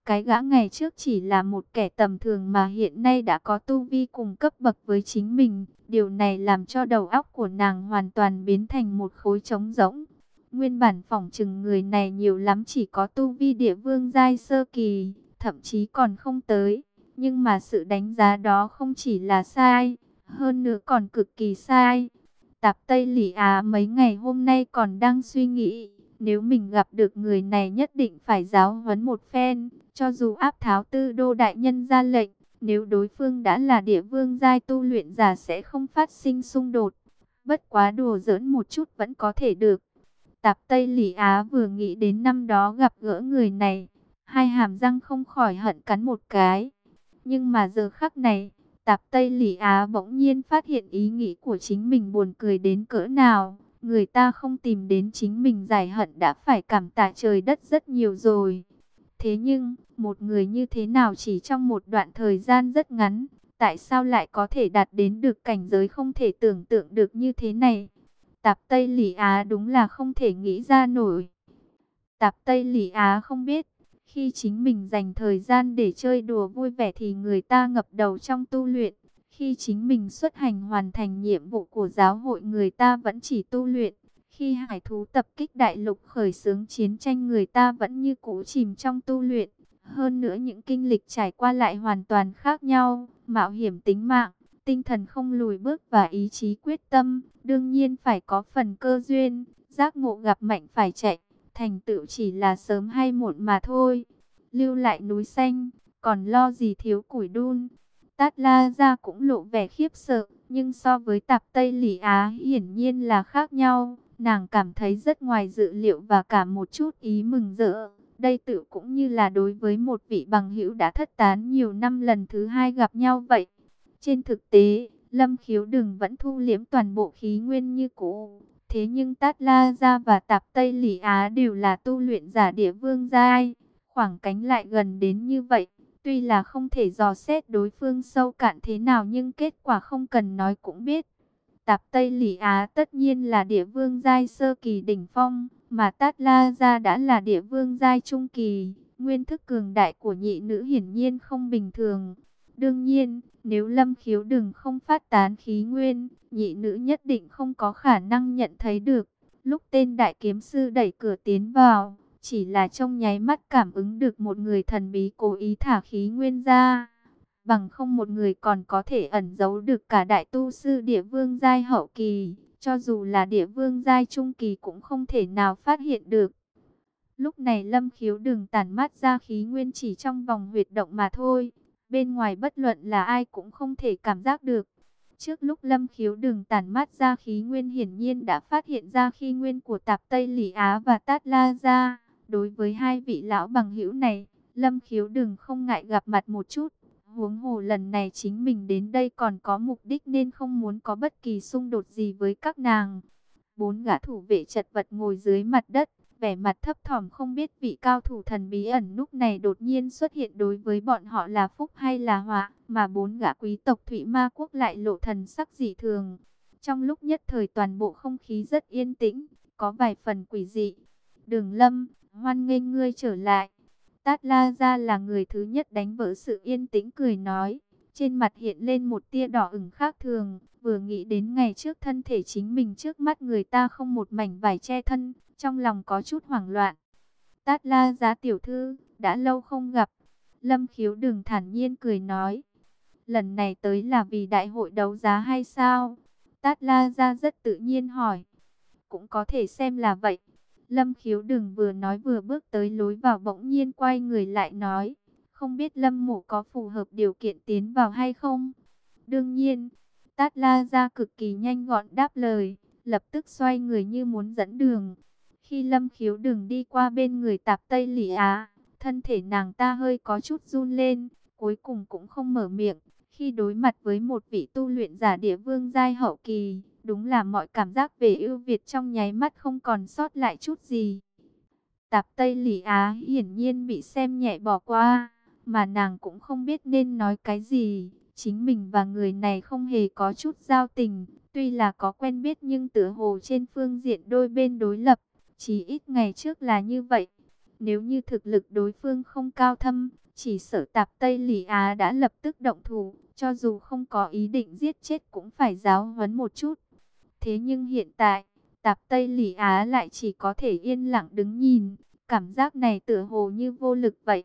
S1: Cái gã ngày trước chỉ là một kẻ tầm thường mà hiện nay đã có tu vi cùng cấp bậc với chính mình. Điều này làm cho đầu óc của nàng hoàn toàn biến thành một khối trống rỗng. Nguyên bản phỏng chừng người này nhiều lắm chỉ có tu vi địa vương giai sơ kỳ, thậm chí còn không tới. Nhưng mà sự đánh giá đó không chỉ là sai, hơn nữa còn cực kỳ sai. Tạp Tây Lỷ Á mấy ngày hôm nay còn đang suy nghĩ, nếu mình gặp được người này nhất định phải giáo huấn một phen, cho dù áp tháo tư đô đại nhân ra lệnh, nếu đối phương đã là địa vương giai tu luyện giả sẽ không phát sinh xung đột. Bất quá đùa giỡn một chút vẫn có thể được. Tạp Tây Lý Á vừa nghĩ đến năm đó gặp gỡ người này, hai hàm răng không khỏi hận cắn một cái. Nhưng mà giờ khắc này, Tạp Tây Lý Á bỗng nhiên phát hiện ý nghĩ của chính mình buồn cười đến cỡ nào. Người ta không tìm đến chính mình giải hận đã phải cảm tạ trời đất rất nhiều rồi. Thế nhưng, một người như thế nào chỉ trong một đoạn thời gian rất ngắn, tại sao lại có thể đạt đến được cảnh giới không thể tưởng tượng được như thế này? Tạp Tây Lỷ Á đúng là không thể nghĩ ra nổi. Tạp Tây Lỷ Á không biết, khi chính mình dành thời gian để chơi đùa vui vẻ thì người ta ngập đầu trong tu luyện. Khi chính mình xuất hành hoàn thành nhiệm vụ của giáo hội người ta vẫn chỉ tu luyện. Khi hải thú tập kích đại lục khởi xướng chiến tranh người ta vẫn như cũ chìm trong tu luyện. Hơn nữa những kinh lịch trải qua lại hoàn toàn khác nhau, mạo hiểm tính mạng, tinh thần không lùi bước và ý chí quyết tâm, đương nhiên phải có phần cơ duyên, giác ngộ gặp mạnh phải chạy, thành tựu chỉ là sớm hay muộn mà thôi. Lưu lại núi xanh, còn lo gì thiếu củi đun. Tát La Gia cũng lộ vẻ khiếp sợ, nhưng so với tạp Tây Lỷ Á hiển nhiên là khác nhau. Nàng cảm thấy rất ngoài dự liệu và cả một chút ý mừng rỡ. Đây tự cũng như là đối với một vị bằng hữu đã thất tán nhiều năm lần thứ hai gặp nhau vậy. Trên thực tế, Lâm Khiếu Đừng vẫn thu liếm toàn bộ khí nguyên như cũ. Thế nhưng Tát La Gia và Tạp Tây Lỷ Á đều là tu luyện giả địa vương giai. Khoảng cánh lại gần đến như vậy. Tuy là không thể dò xét đối phương sâu cạn thế nào nhưng kết quả không cần nói cũng biết. Tạp Tây Lỷ Á tất nhiên là địa vương giai sơ kỳ đỉnh phong, mà Tát La Gia đã là địa vương giai trung kỳ. Nguyên thức cường đại của nhị nữ hiển nhiên không bình thường. Đương nhiên, nếu lâm khiếu đừng không phát tán khí nguyên, nhị nữ nhất định không có khả năng nhận thấy được. Lúc tên đại kiếm sư đẩy cửa tiến vào, chỉ là trong nháy mắt cảm ứng được một người thần bí cố ý thả khí nguyên ra. Bằng không một người còn có thể ẩn giấu được cả đại tu sư địa vương giai hậu kỳ, cho dù là địa vương giai trung kỳ cũng không thể nào phát hiện được. Lúc này lâm khiếu đừng tản mát ra khí nguyên chỉ trong vòng huyệt động mà thôi. Bên ngoài bất luận là ai cũng không thể cảm giác được. Trước lúc lâm khiếu đừng tản mát ra khí nguyên hiển nhiên đã phát hiện ra khí nguyên của tạp Tây Lỷ Á và Tát La Gia. Đối với hai vị lão bằng hữu này, lâm khiếu đừng không ngại gặp mặt một chút. Huống hồ lần này chính mình đến đây còn có mục đích nên không muốn có bất kỳ xung đột gì với các nàng. Bốn gã thủ vệ chật vật ngồi dưới mặt đất, vẻ mặt thấp thỏm không biết vị cao thủ thần bí ẩn lúc này đột nhiên xuất hiện đối với bọn họ là phúc hay là họa, mà bốn gã quý tộc Thụy Ma Quốc lại lộ thần sắc dị thường. Trong lúc nhất thời toàn bộ không khí rất yên tĩnh, có vài phần quỷ dị. Đường Lâm, hoan nghênh ngươi trở lại. Tát La Gia là người thứ nhất đánh vỡ sự yên tĩnh cười nói. Trên mặt hiện lên một tia đỏ ửng khác thường, vừa nghĩ đến ngày trước thân thể chính mình trước mắt người ta không một mảnh vải che thân, trong lòng có chút hoảng loạn. Tát La Giá tiểu thư, đã lâu không gặp. Lâm khiếu đừng thản nhiên cười nói. Lần này tới là vì đại hội đấu giá hay sao? Tát La Gia rất tự nhiên hỏi. Cũng có thể xem là vậy. Lâm khiếu đừng vừa nói vừa bước tới lối vào bỗng nhiên quay người lại nói. không biết Lâm Mộ có phù hợp điều kiện tiến vào hay không? Đương nhiên, Tát La ra cực kỳ nhanh gọn đáp lời, lập tức xoay người như muốn dẫn đường. Khi Lâm Khiếu đường đi qua bên người tạp Tây Lỷ Á, thân thể nàng ta hơi có chút run lên, cuối cùng cũng không mở miệng. Khi đối mặt với một vị tu luyện giả địa vương giai hậu kỳ, đúng là mọi cảm giác về ưu việt trong nháy mắt không còn sót lại chút gì. Tạp Tây Lỷ Á hiển nhiên bị xem nhẹ bỏ qua, mà nàng cũng không biết nên nói cái gì. Chính mình và người này không hề có chút giao tình, tuy là có quen biết nhưng tựa hồ trên phương diện đôi bên đối lập, chỉ ít ngày trước là như vậy. Nếu như thực lực đối phương không cao thâm, chỉ sợ tạp Tây Lỷ Á đã lập tức động thủ, cho dù không có ý định giết chết cũng phải giáo huấn một chút. Thế nhưng hiện tại, tạp Tây Lỷ Á lại chỉ có thể yên lặng đứng nhìn, cảm giác này tựa hồ như vô lực vậy.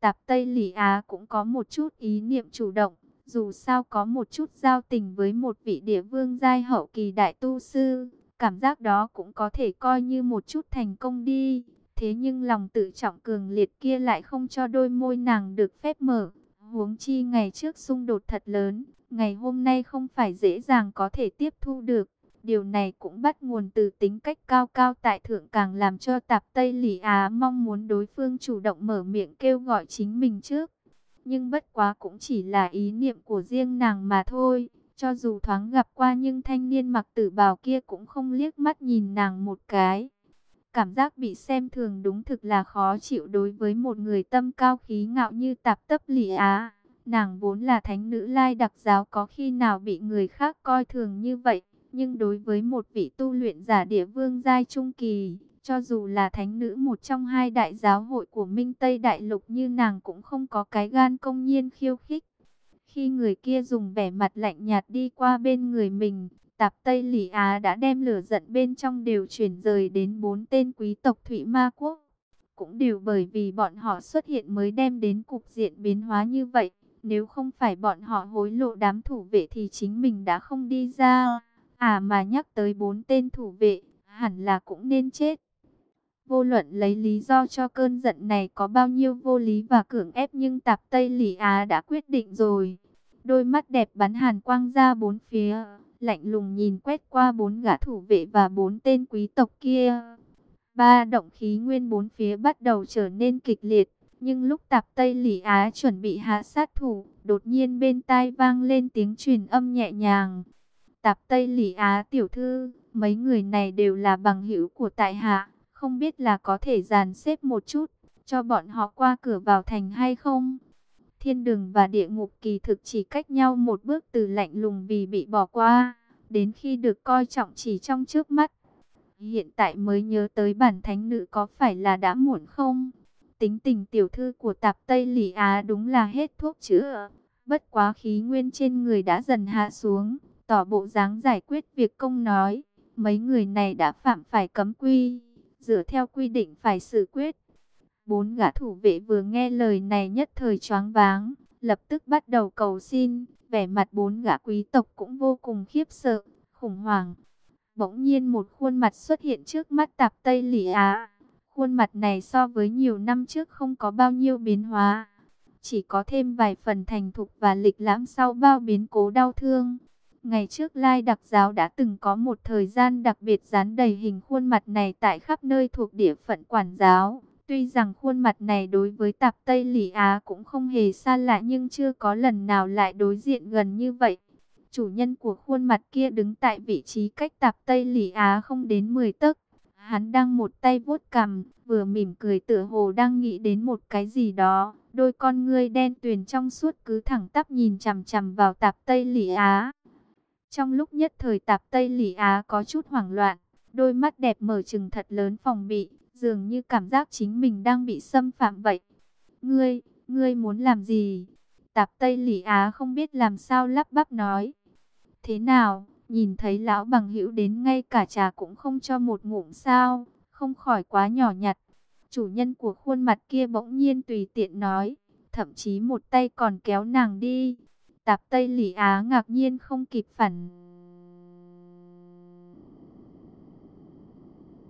S1: Tạp Tây Lỷ Á cũng có một chút ý niệm chủ động, dù sao có một chút giao tình với một vị địa vương giai hậu kỳ đại tu sư, cảm giác đó cũng có thể coi như một chút thành công đi. Thế nhưng lòng tự trọng cường liệt kia lại không cho đôi môi nàng được phép mở. Huống chi ngày trước xung đột thật lớn, ngày hôm nay không phải dễ dàng có thể tiếp thu được. Điều này cũng bắt nguồn từ tính cách cao cao tại thượng càng làm cho tạp Tây Lỷ Á mong muốn đối phương chủ động mở miệng kêu gọi chính mình trước. Nhưng bất quá cũng chỉ là ý niệm của riêng nàng mà thôi. Cho dù thoáng gặp qua nhưng thanh niên mặc tử bào kia cũng không liếc mắt nhìn nàng một cái. Cảm giác bị xem thường đúng thực là khó chịu đối với một người tâm cao khí ngạo như tạp tấp lì á. Nàng vốn là thánh nữ lai đặc giáo có khi nào bị người khác coi thường như vậy. Nhưng đối với một vị tu luyện giả địa vương giai trung kỳ, cho dù là thánh nữ một trong hai đại giáo hội của Minh Tây Đại Lục như nàng cũng không có cái gan công nhiên khiêu khích. Khi người kia dùng vẻ mặt lạnh nhạt đi qua bên người mình, tạp Tây Lỷ Á đã đem lửa giận bên trong đều chuyển rời đến bốn tên quý tộc Thụy Ma Quốc. Cũng đều bởi vì bọn họ xuất hiện mới đem đến cục diện biến hóa như vậy. Nếu không phải bọn họ hối lộ đám thủ vệ thì chính mình đã không đi ra. À mà nhắc tới bốn tên thủ vệ, hẳn là cũng nên chết. Vô luận lấy lý do cho cơn giận này có bao nhiêu vô lý và cưỡng ép nhưng tạp Tây Lỷ Á đã quyết định rồi. Đôi mắt đẹp bắn hàn quang ra bốn phía, lạnh lùng nhìn quét qua bốn gã thủ vệ và bốn tên quý tộc kia. Ba động khí nguyên bốn phía bắt đầu trở nên kịch liệt, nhưng lúc tạp Tây Lỷ Á chuẩn bị hạ sát thủ, đột nhiên bên tai vang lên tiếng truyền âm nhẹ nhàng. Tạp Tây Lý Á tiểu thư, mấy người này đều là bằng hữu của tại hạ, không biết là có thể dàn xếp một chút, cho bọn họ qua cửa vào thành hay không? Thiên đường và địa ngục kỳ thực chỉ cách nhau một bước từ lạnh lùng vì bị bỏ qua, đến khi được coi trọng chỉ trong trước mắt. Hiện tại mới nhớ tới bản thánh nữ có phải là đã muộn không? Tính tình tiểu thư của tạp Tây Lý Á đúng là hết thuốc chữa. Bất quá khí nguyên trên người đã dần hạ xuống, tỏ bộ dáng giải quyết việc công nói. Mấy người này đã phạm phải cấm quy, dựa theo quy định phải xử quyết. Bốn gã thủ vệ vừa nghe lời này nhất thời choáng váng, lập tức bắt đầu cầu xin, vẻ mặt bốn gã quý tộc cũng vô cùng khiếp sợ, khủng hoảng. Bỗng nhiên một khuôn mặt xuất hiện trước mắt tạp Tây Lỷ Á. Khuôn mặt này so với nhiều năm trước không có bao nhiêu biến hóa, chỉ có thêm vài phần thành thục và lịch lãm sau bao biến cố đau thương. Ngày trước Lai Đặc Giáo đã từng có một thời gian đặc biệt dán đầy hình khuôn mặt này tại khắp nơi thuộc địa phận quản giáo. Tuy rằng khuôn mặt này đối với tạp Tây Lỷ Á cũng không hề xa lạ nhưng chưa có lần nào lại đối diện gần như vậy. Chủ nhân của khuôn mặt kia đứng tại vị trí cách tạp Tây Lỷ Á không đến 10 tấc. Hắn đang một tay vuốt cằm, vừa mỉm cười tựa hồ đang nghĩ đến một cái gì đó. Đôi con ngươi đen tuyền trong suốt cứ thẳng tắp nhìn chằm chằm vào tạp Tây Lỷ Á. Trong lúc nhất thời tạp Tây Lỷ Á có chút hoảng loạn, đôi mắt đẹp mở trừng thật lớn phòng bị, dường như cảm giác chính mình đang bị xâm phạm vậy. Ngươi, ngươi muốn làm gì? Tạp Tây Lỷ Á không biết làm sao lắp bắp nói. Thế nào, nhìn thấy lão bằng hữu đến ngay cả trà cũng không cho một ngụm sao, không khỏi quá nhỏ nhặt. Chủ nhân của khuôn mặt kia bỗng nhiên tùy tiện nói, thậm chí một tay còn kéo nàng đi. Tạp Tây Lý Á ngạc nhiên không kịp phản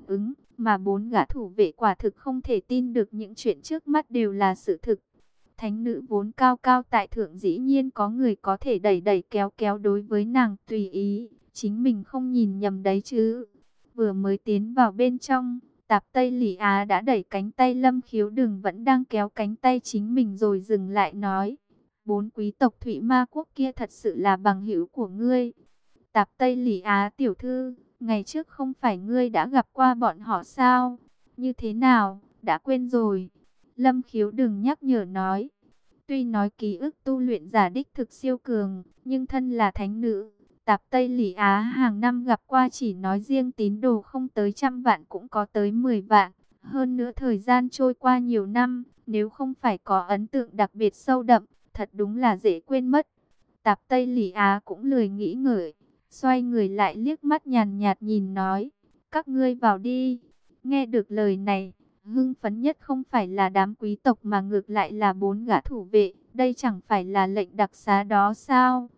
S1: ứng, mà bốn gã thủ vệ quả thực không thể tin được những chuyện trước mắt đều là sự thực. Thánh nữ vốn cao cao tại thượng dĩ nhiên có người có thể đẩy đẩy kéo kéo đối với nàng tùy ý, chính mình không nhìn nhầm đấy chứ. Vừa mới tiến vào bên trong, tạp Tây Lý Á đã đẩy cánh tay lâm khiếu đừng vẫn đang kéo cánh tay chính mình rồi dừng lại nói. Bốn quý tộc Thụy Ma Quốc kia thật sự là bằng hữu của ngươi. Tạp Tây Lý Á tiểu thư, ngày trước không phải ngươi đã gặp qua bọn họ sao? Như thế nào, đã quên rồi. Lâm khiếu đừng nhắc nhở nói. Tuy nói ký ức tu luyện giả đích thực siêu cường, nhưng thân là thánh nữ. Tạp Tây Lý Á hàng năm gặp qua chỉ nói riêng tín đồ không tới trăm vạn cũng có tới 10 vạn. Hơn nữa thời gian trôi qua nhiều năm, nếu không phải có ấn tượng đặc biệt sâu đậm, thật đúng là dễ quên mất. Tạp Tây Lì Á cũng lười nghĩ ngợi, xoay người lại liếc mắt nhàn nhạt nhìn nói, các ngươi vào đi. Nghe được lời này, hưng phấn nhất không phải là đám quý tộc mà ngược lại là bốn gã thủ vệ, đây chẳng phải là lệnh đặc xá đó sao?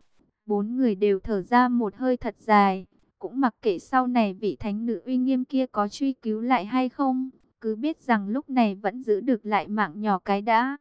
S1: Bốn người đều thở ra một hơi thật dài, cũng mặc kệ sau này vị thánh nữ uy nghiêm kia có truy cứu lại hay không, cứ biết rằng lúc này vẫn giữ được lại mạng nhỏ cái đã.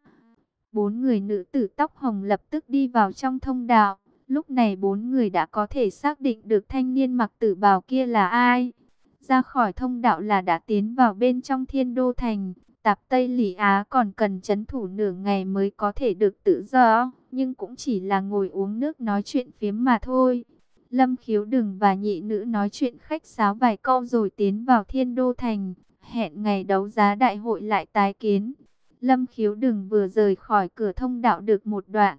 S1: Bốn người nữ tử tóc hồng lập tức đi vào trong thông đạo. Lúc này bốn người đã có thể xác định được thanh niên mặc tử bào kia là ai. Ra khỏi thông đạo là đã tiến vào bên trong thiên đô thành. Tạp Tây Lỷ Á còn cần chấn thủ nửa ngày mới có thể được tự do. Nhưng cũng chỉ là ngồi uống nước nói chuyện phiếm mà thôi. Lâm khiếu đừng và nhị nữ nói chuyện khách sáo vài câu rồi tiến vào thiên đô thành. Hẹn ngày đấu giá đại hội lại tái kiến. Lâm khiếu đừng vừa rời khỏi cửa thông đạo được một đoạn.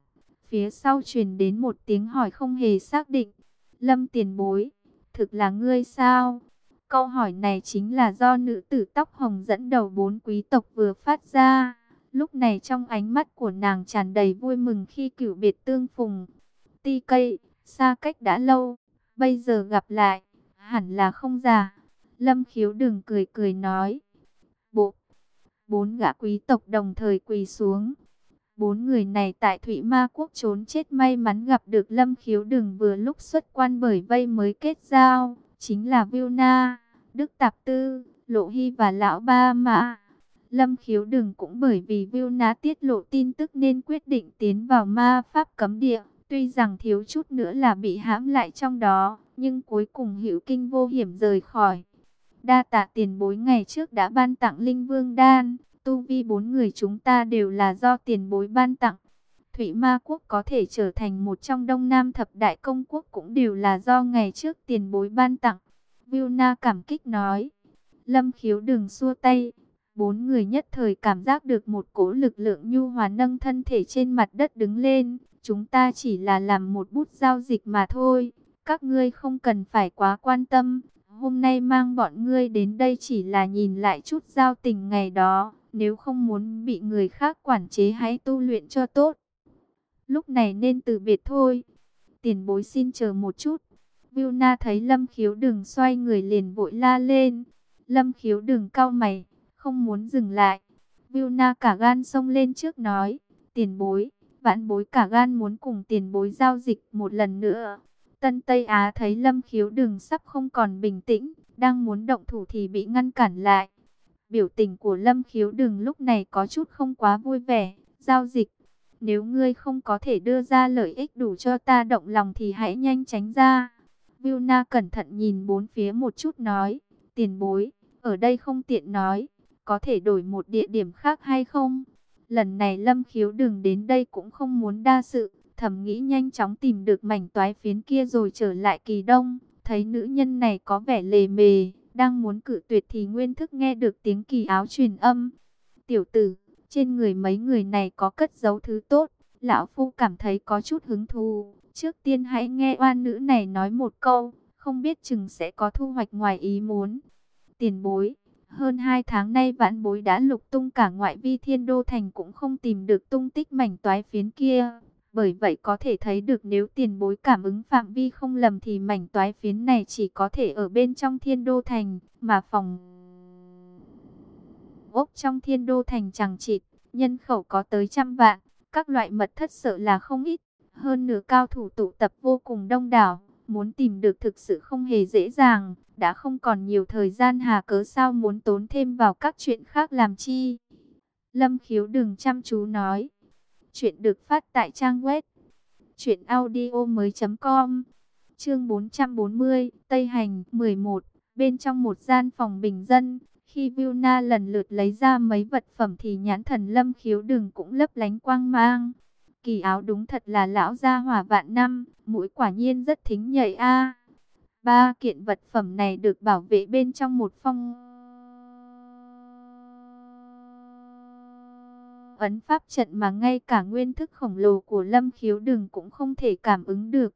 S1: Phía sau truyền đến một tiếng hỏi không hề xác định. Lâm tiền bối, thực là ngươi sao? Câu hỏi này chính là do nữ tử tóc hồng dẫn đầu bốn quý tộc vừa phát ra. Lúc này trong ánh mắt của nàng tràn đầy vui mừng khi cửu biệt tương phùng. Ti cây, xa cách đã lâu, bây giờ gặp lại, hẳn là không già. Lâm khiếu đừng cười cười nói. Bốn gã quý tộc đồng thời quỳ xuống. Bốn người này tại Thụy Ma Quốc trốn chết may mắn gặp được Lâm Khiếu Đừng vừa lúc xuất quan bởi vây mới kết giao, chính là Vilna, Đức Tạp Tư, Lộ Hy và Lão Ba Mã. Lâm Khiếu Đừng cũng bởi vì Vilna tiết lộ tin tức nên quyết định tiến vào ma pháp cấm địa, tuy rằng thiếu chút nữa là bị hãm lại trong đó, nhưng cuối cùng hữu kinh vô hiểm rời khỏi. Đa tạ tiền bối ngày trước đã ban tặng Linh Vương Đan, tu vi bốn người chúng ta đều là do tiền bối ban tặng. Thủy Ma Quốc có thể trở thành một trong đông nam thập đại công quốc cũng đều là do ngày trước tiền bối ban tặng. Vilna cảm kích nói. Lâm khiếu đừng xua tay. Bốn người nhất thời cảm giác được một cỗ lực lượng nhu hòa nâng thân thể trên mặt đất đứng lên. Chúng ta chỉ là làm một bút giao dịch mà thôi. Các ngươi không cần phải quá quan tâm. Hôm nay mang bọn ngươi đến đây chỉ là nhìn lại chút giao tình ngày đó. Nếu không muốn bị người khác quản chế hãy tu luyện cho tốt. Lúc này nên từ biệt thôi. Tiền bối xin chờ một chút. Vilna thấy Lâm Khiếu đừng xoay người liền vội la lên. Lâm Khiếu đừng cau mày, không muốn dừng lại. Vilna cả gan xông lên trước nói. Tiền bối, vãn bối cả gan muốn cùng tiền bối giao dịch một lần nữa. Tân Tây Á thấy Lâm Khiếu đừng sắp không còn bình tĩnh, đang muốn động thủ thì bị ngăn cản lại. Biểu tình của Lâm Khiếu đừng lúc này có chút không quá vui vẻ. Giao dịch, nếu ngươi không có thể đưa ra lợi ích đủ cho ta động lòng thì hãy nhanh tránh ra. Vilna cẩn thận nhìn bốn phía một chút nói, tiền bối, ở đây không tiện nói, có thể đổi một địa điểm khác hay không? Lần này Lâm Khiếu đừng đến đây cũng không muốn đa sự, thầm nghĩ nhanh chóng tìm được mảnh toái phiến kia rồi trở lại kỳ đông, thấy nữ nhân này có vẻ lề mề, đang muốn cự tuyệt thì nguyên thức nghe được tiếng kỳ áo truyền âm. Tiểu tử, trên người mấy người này có cất giấu thứ tốt. Lão Phu cảm thấy có chút hứng thú. Trước tiên hãy nghe oan nữ này nói một câu. Không biết chừng sẽ có thu hoạch ngoài ý muốn. Tiền bối. Hơn hai tháng nay vãn bối đã lục tung cả ngoại vi thiên đô thành cũng không tìm được tung tích mảnh toái phiến kia. Bởi vậy có thể thấy được nếu tiền bối cảm ứng phạm vi không lầm thì mảnh toái phiến này chỉ có thể ở bên trong thiên đô thành, mà phòng ốc trong thiên đô thành chẳng chịt, nhân khẩu có tới trăm vạn, các loại mật thất sợ là không ít, hơn nửa cao thủ tụ tập vô cùng đông đảo, muốn tìm được thực sự không hề dễ dàng, đã không còn nhiều thời gian hà cớ sao muốn tốn thêm vào các chuyện khác làm chi. Lâm khiếu đừng chăm chú nói, Chuyện được phát tại trang web truyệnaudiomoi.com. Chương 440, Tây Hành 11. Bên trong một gian phòng bình dân, khi Vilna lần lượt lấy ra mấy vật phẩm thì nhãn thần Lâm Khiếu đường cũng lấp lánh quang mang. Kỳ áo đúng thật là lão gia hỏa vạn năm, mũi quả nhiên rất thính nhạy a. Ba kiện vật phẩm này được bảo vệ bên trong một phong ấn pháp trận mà ngay cả nguyên thức khổng lồ của Lâm Khiếu Đừng cũng không thể cảm ứng được.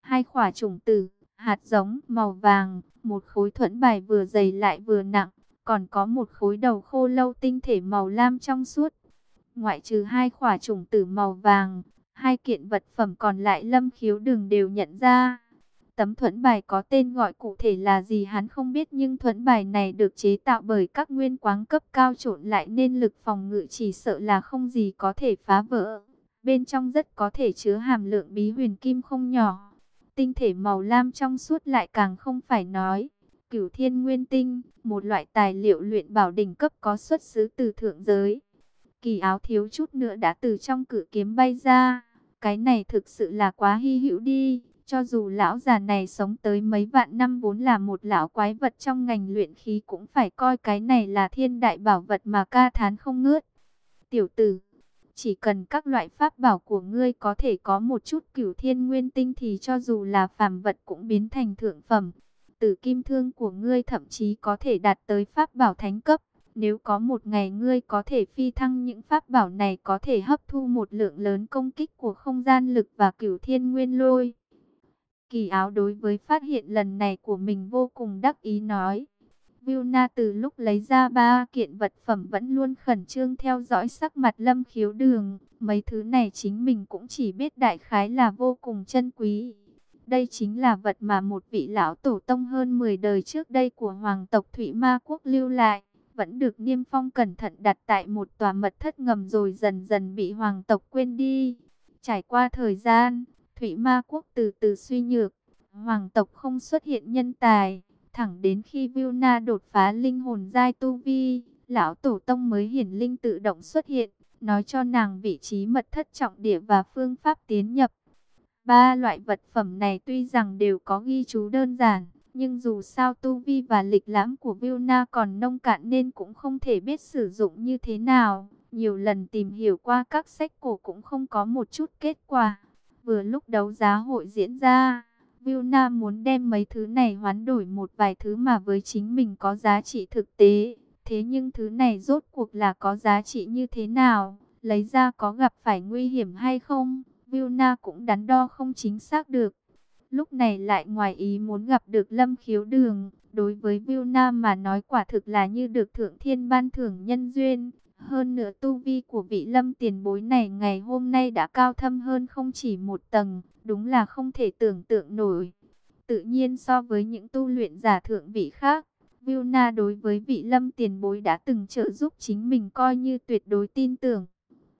S1: Hai khỏa trùng tử, hạt giống màu vàng, một khối thuẫn bài vừa dày lại vừa nặng, còn có một khối đầu khô lâu tinh thể màu lam trong suốt. Ngoại trừ hai khỏa trùng tử màu vàng, hai kiện vật phẩm còn lại Lâm Khiếu Đừng đều nhận ra. Tấm thuẫn bài có tên gọi cụ thể là gì hắn không biết nhưng thuẫn bài này được chế tạo bởi các nguyên quáng cấp cao trộn lại nên lực phòng ngự chỉ sợ là không gì có thể phá vỡ. Bên trong rất có thể chứa hàm lượng bí huyền kim không nhỏ. Tinh thể màu lam trong suốt lại càng không phải nói. Cửu thiên nguyên tinh, một loại tài liệu luyện bảo đỉnh cấp có xuất xứ từ thượng giới. Kỳ áo thiếu chút nữa đã từ trong cử kiếm bay ra. Cái này thực sự là quá hy hữu đi. Cho dù lão già này sống tới mấy vạn năm vốn là một lão quái vật trong ngành luyện khí cũng phải coi cái này là thiên đại bảo vật mà ca thán không ngớt. Tiểu tử, chỉ cần các loại pháp bảo của ngươi có thể có một chút cửu thiên nguyên tinh thì cho dù là phàm vật cũng biến thành thượng phẩm. Tử kim thương của ngươi thậm chí có thể đạt tới pháp bảo thánh cấp. Nếu có một ngày ngươi có thể phi thăng những pháp bảo này có thể hấp thu một lượng lớn công kích của không gian lực và cửu thiên nguyên lôi. Kỳ áo đối với phát hiện lần này của mình vô cùng đắc ý nói. Vilna từ lúc lấy ra ba kiện vật phẩm vẫn luôn khẩn trương theo dõi sắc mặt lâm khiếu đường. Mấy thứ này chính mình cũng chỉ biết đại khái là vô cùng chân quý. Đây chính là vật mà một vị lão tổ tông hơn 10 đời trước đây của hoàng tộc Thủy Ma Quốc lưu lại. Vẫn được niêm phong cẩn thận đặt tại một tòa mật thất ngầm rồi dần dần bị hoàng tộc quên đi. Trải qua thời gian, Thủy Ma Quốc từ từ suy nhược, hoàng tộc không xuất hiện nhân tài, thẳng đến khi Vilna đột phá linh hồn giai tu vi, lão tổ tông mới hiển linh tự động xuất hiện, nói cho nàng vị trí mật thất trọng địa và phương pháp tiến nhập. Ba loại vật phẩm này tuy rằng đều có ghi chú đơn giản, nhưng dù sao tu vi và lịch lãm của Vilna còn nông cạn nên cũng không thể biết sử dụng như thế nào. Nhiều lần tìm hiểu qua các sách cổ cũng không có một chút kết quả. Vừa lúc đấu giá hội diễn ra, Vilna muốn đem mấy thứ này hoán đổi một vài thứ mà với chính mình có giá trị thực tế. Thế nhưng thứ này rốt cuộc là có giá trị như thế nào? Lấy ra có gặp phải nguy hiểm hay không? Vilna cũng đắn đo không chính xác được. Lúc này lại ngoài ý muốn gặp được Lâm Khiếu Đường. Đối với Vilna mà nói quả thực là như được thượng thiên ban thưởng nhân duyên. Hơn nữa tu vi của vị lâm tiền bối này ngày hôm nay đã cao thâm hơn không chỉ một tầng, đúng là không thể tưởng tượng nổi. Tự nhiên so với những tu luyện giả thượng vị khác, Vilna đối với vị lâm tiền bối đã từng trợ giúp chính mình coi như tuyệt đối tin tưởng.